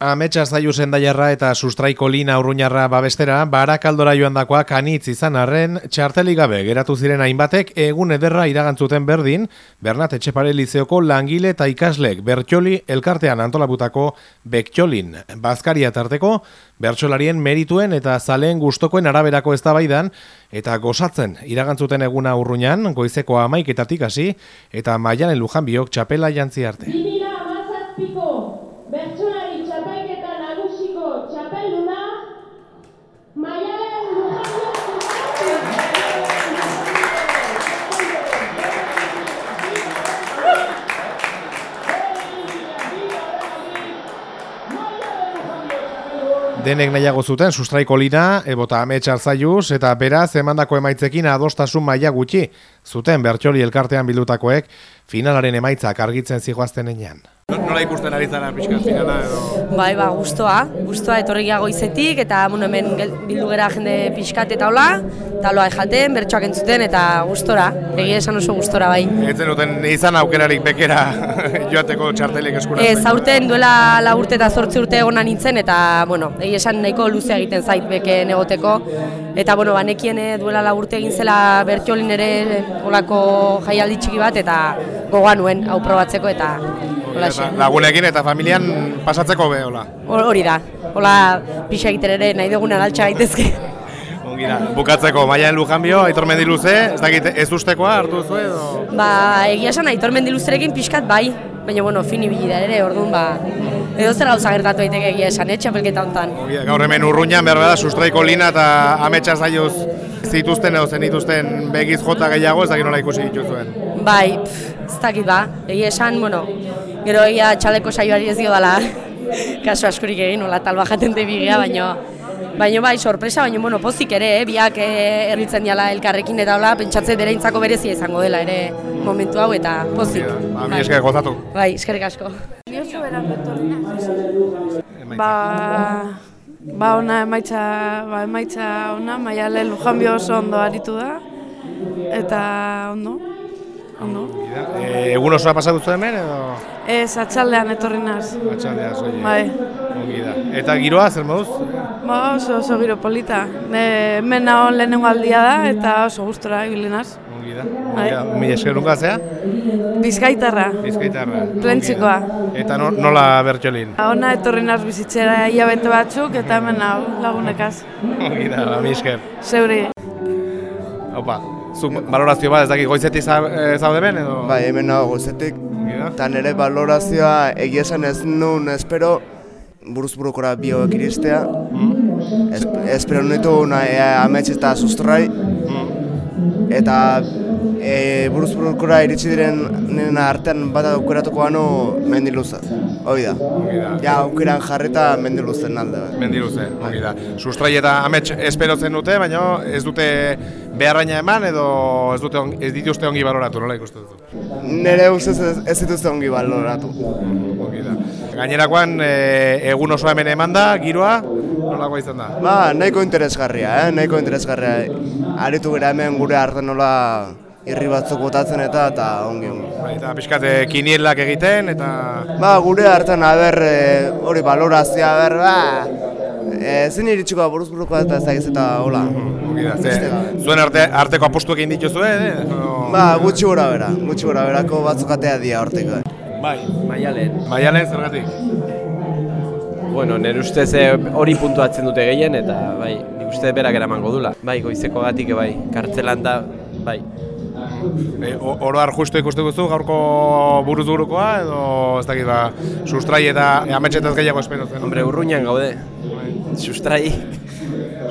Ametsa zaiu zendaiarra eta sustraiko lina urruñarra babestera, barakaldora joan dakoak anitz izan arren, txartelik gabe geratu ziren hainbatek egun ederra iragantzuten berdin, Bernat Etxepare Lizeoko langile eta ikaslek bertxoli elkartean antolabutako bektxolin. Bazkaria tarteko, bertxolarien merituen eta zaleen gustokoen araberako eztabaidan eta gozatzen iragantzuten eguna urruñan, goizeko amaiketatik hasi eta maianen lujan biok txapela jantzi arte. Denek nahiago zuten sustraiko lina, ebota ametsa zaiuz, eta beraz emandako emaitzekin adostasun maila gutxi zuten bertxoli elkartean bildutakoek finalaren emaitzak argitzen zigoazten enean. Nola ikusten ari zara pixka finala edo? Bai, ba, gustoa, gustoa etorri gehiago izetik, eta bueno, hemen bildu gera jende pixkat eta hola, eta loa jaten, bertsoak entzuten, eta gustora, egia esan oso gustora bai. Etzen duten izan aukerarik bekera joateko txartelik eskura. Ez, aurten duela la urte eta zortzi urte egona nintzen, eta, bueno, egia esan nahiko luzea egiten zait beke negoteko. Eta, bueno, banekien eh, duela la urte egin zela bertxolin ere olako jaialdi txiki bat, eta gogoa nuen, hau probatzeko, eta holaxe. Lagunekin eta familian pasatzeko be, hola. Hor- Hori da, hola pixa egiten ere nahi dugunan altxa gaitezke. Ongira, bukatzeko, Maialen Lujanbio, Aitor Mendiluze, ez dakit ez ustekoa hartu zu edo? Ba, egia esan aitor mendiluzerekin pixkat bai, baina bueno, fin ibili da ere, orduan ba, edo zer gauza gertatu daiteke egia esan, eh, txapelketa. Ongira, Gaur hemen urruñan behar bada sustraiko lina eta ametsa zaioz zituzten edo zenituzten begiz jota gehiago, ez dakit nola ikusi dituzuen. Bai, pff, ez dakit ba, egia esan, bueno, gero egia txaleko saioari ez dio dela kaso askorik egin, hola talba jaten debigia, baina Baina bai, sorpresa, baina bueno, pozik ere, eh? biak eh, erritzen diala elkarrekin eta hola, pentsatze dereintzako berezia izango dela ere momentu hau eta pozik. Ba, mi esker gozatu. Bai, eskerrik asko. Ni oso beran Ba, ba ona emaitza, ba emaitza ona, Maiale Lujanbio oso ondo aritu da. Eta ondo. Ondo. E, egun osoa pasatu zu hemen edo Ez atxaldean etorri naz. atxaldea soilik? Bai. Ongi da. Eta giroa zer moduz? Ba, oso oso giro polita. Ne, hemen nago lehenengo aldia da eta oso gustora ibili naz. Ongi da. Bai. Ongi da. Mila esker nunca zea? Bizkaitarra. Bizkaitarra. Da. Eta no, nola bertxolin? Ba, Ona etorri naz bizitzera hilabete batzuk eta hemen hau lagunekaz. Ongi da, ba, mi esker. Zeuri. Opa, zuk balorazio bat ez dakit goizetik eh, zaude ben edo? Bai, hemen nago da. Eta nire balorazioa egia esan ez nuen espero buruz burukora bi hauek iristea. Es, espero nitu nahi amets eta sustrai. Eta e, buruz burukora iritsi diren artean bat aukeratuko banu mendiluzaz. Hoi da. Ja, aukeran jarrita mendiluzen alde. Mendiluze, ongi da. Sustrai eta amets espero zen dute, baina ez dute beharraina eman edo ez dute on, ez dituzte ongi baloratu, nola ikusten duzu? Nire ustez ez, ez dituzte ongi baloratu. Ongi da. Gainerakoan e, egun oso hemen eman da, giroa, nolakoa izan da? Ba, nahiko interesgarria, eh? nahiko interesgarria. Aritu gara hemen gure arte nola irri batzuk botatzen eta eta ongi ongi. Bai, eta pixkat e, kinielak egiten, eta... Ba, gure hartan aber eh, hori balorazioa aber, ba, e, zen iritsiko buruz buruko eta ez dakiz eta hola. Ongi da, ze, zuen arte, arteko apostuak egin dituzue, eh? Ba, gutxi gora bera, gutxi gora berako batzuk atea dira horteko. Bai, Maialen. Maialen zergatik? Bueno, nire ustez eh, hori puntuatzen dute gehien eta bai, nik uste berak eramango dula. Bai, goizeko gatik bai, kartzelan da, bai. E, o- oro har justu ikusten duzu gaurko buruz burukoa edo ez dakit ba, sustrai eta ametsetaz gehiago espero zen. Hombre, urruñan gaude. Sustrai,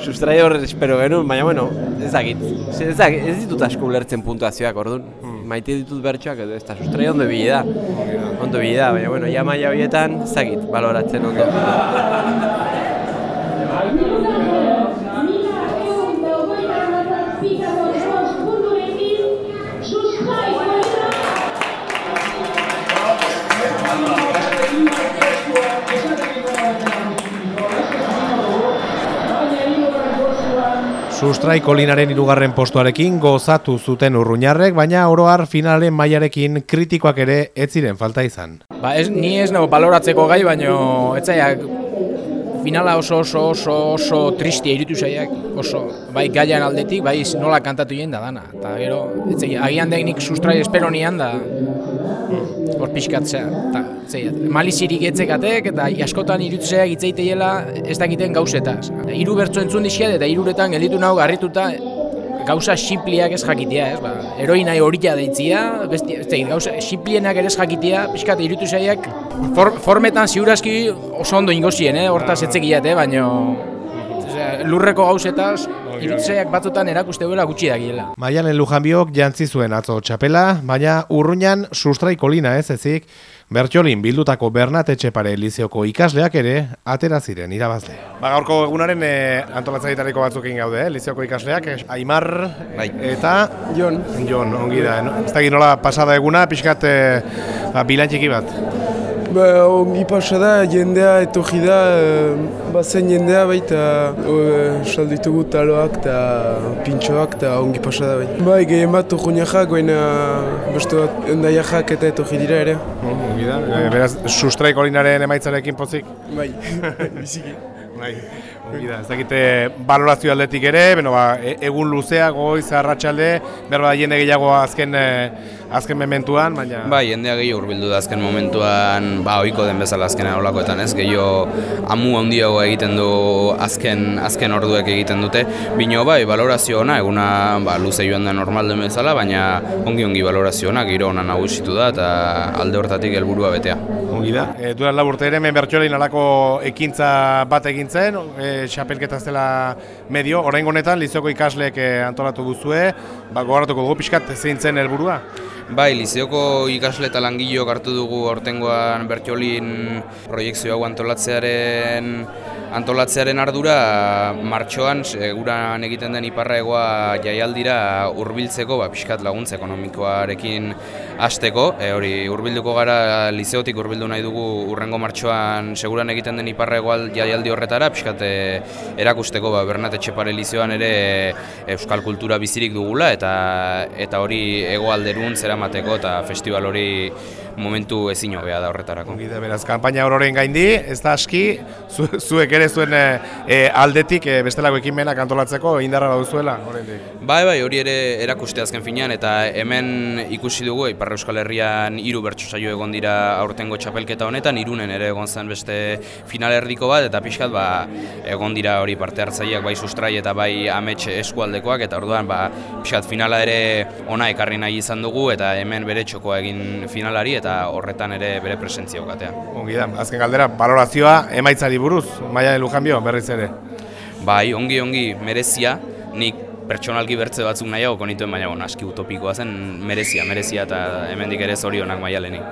sustrai hor espero genuen, baina bueno, ez dakit. Ez, dakit, ez ditut asko ulertzen puntuazioak, orduan. Maite ditut bertsoak edo ez da, sustrai ondo ibili da. Ondo ibili da, baina bueno, ja maila horietan, ez dakit, baloratzen ondo. Mila ehun eta hogeita hamazazpikako bost punturekin sustraiko lina Sustrai kolinaren irugarren postuarekin gozatu zuten urruñarrek, baina oroar finalen mailarekin kritikoak ere ez ziren falta izan. Ba, ez, ni ez nago baloratzeko gai, baino etzaiak finala oso oso oso oso tristia irutu zaiak, oso, bai gaian aldetik, bai nola kantatu jen da dana. Eta gero, etzai, agian da nik sustrai espero nian da, hor pixkatzea. Ta, etzai, malizirik etzekatek eta askotan irutzea hitzeiteiela ez dakiten gauzetaz. Hiru bertso entzun dizkiat eta hiruretan gelditu nago garrituta gauza simpliak ez jakitea, ez, ba, heroina horita deitzia, ez dakit, gauza simplienak ere ez jakitea, pixkat irutu zaiak, for, formetan ziurazki oso ondo ingozien, eh, hortaz etzekiat, eh, baino, lurreko gauzetaz, irutu zaiak batzutan erakuste duela gutxi dakiela. Maialen Lujanbiok jantzi zuen atzo txapela, baina urruñan sustrai kolina ez ezik, Bertxolin bildutako Bernat Etxepare Lizeoko ikasleak ere atera ziren irabazle. Ba, gaurko egunaren e, antolatzaitariko batzukin gaude, eh? Lizeoko ikasleak, eh, Aimar eta Jon. Jon, ongi da. No? Ez dakit nola pasada eguna, pixkat e, ba, bilantxiki bat. Ba, ongi pasa da, jendea etorri da, e, bazen jendea baita e, salditugu taloak eta pintxoak eta ongi pasa da baita. Bai, gehien bat urruñajak, baina beste bat endaiajak eta etorri dira ere. Ongi da, beraz, sustrai kolinaren emaitzarekin pozik. Bai, biziki. Bai, ongi da, ez dakite balorazio aldetik ere, beno, ba, e- egun luzea, goiz, arratsalde, behar bada jende gehiago azken, e, azken mementuan, baina... Bai, jendea gehiago hurbildu da azken momentuan, ba, ohiko den bezala azken olakoetan, ez? Gehiago amu handiago egiten du azken azken orduek egiten dute. Bino bai, balorazio ona, eguna ba, luze joan da normal den bezala, baina ongi ongi balorazio ona, giro ona nagusitu da eta alde hortatik helburua betea. Ongi da. E, duela laburte ere, hemen bertxolein alako ekintza bat egin zen, e, xapelketa zela medio, orain honetan lizeoko ikasleek e, antolatu duzue, ba, gogoratuko dugu pixkat zein zen helburua. Bai, lizeoko ikasle eta langileok hartu dugu aurtengoan bertxolin proiektzio hau antolatzearen antolatzearen ardura martxoan seguran egiten den iparraegoa jaialdira hurbiltzeko ba pixkat laguntza ekonomikoarekin hasteko e, hori hurbilduko gara lizeotik hurbildu nahi dugu urrengo martxoan seguran egiten den iparraegoa jaialdi horretara pixkat e, erakusteko ba Bernat Etxepare lizeoan ere e, euskal kultura bizirik dugula eta eta hori hegoalderun zeramateko eta festival hori momentu ezin hobea da horretarako. Da, beraz, kanpaina ororen gaindi, ez da aski, zu, zuek ere zuen e, aldetik e, bestelako ekimenak antolatzeko indarra baduzuela, oraindik. Bai, bai, hori ere erakuste azken finean eta hemen ikusi dugu Ipar Euskal Herrian hiru bertso saio egon dira aurtengo txapelketa honetan, irunen ere egon zen beste final erdiko bat eta pixkat ba, egon dira hori parte hartzaileak bai sustrai eta bai amets eskualdekoak eta orduan ba, pixkat finala ere ona ekarri nahi izan dugu eta hemen bere txokoa egin finalari eta horretan ere bere presentzia okatea. Ongi da, azken galdera, balorazioa emaitzari buruz, maia de Lujanbio, berriz ere. Bai, ongi ongi merezia, nik pertsonalki bertze batzuk nahiago konituen, baina bueno, aski utopikoa zen merezia, merezia eta hemendik ere zorionak maialenik.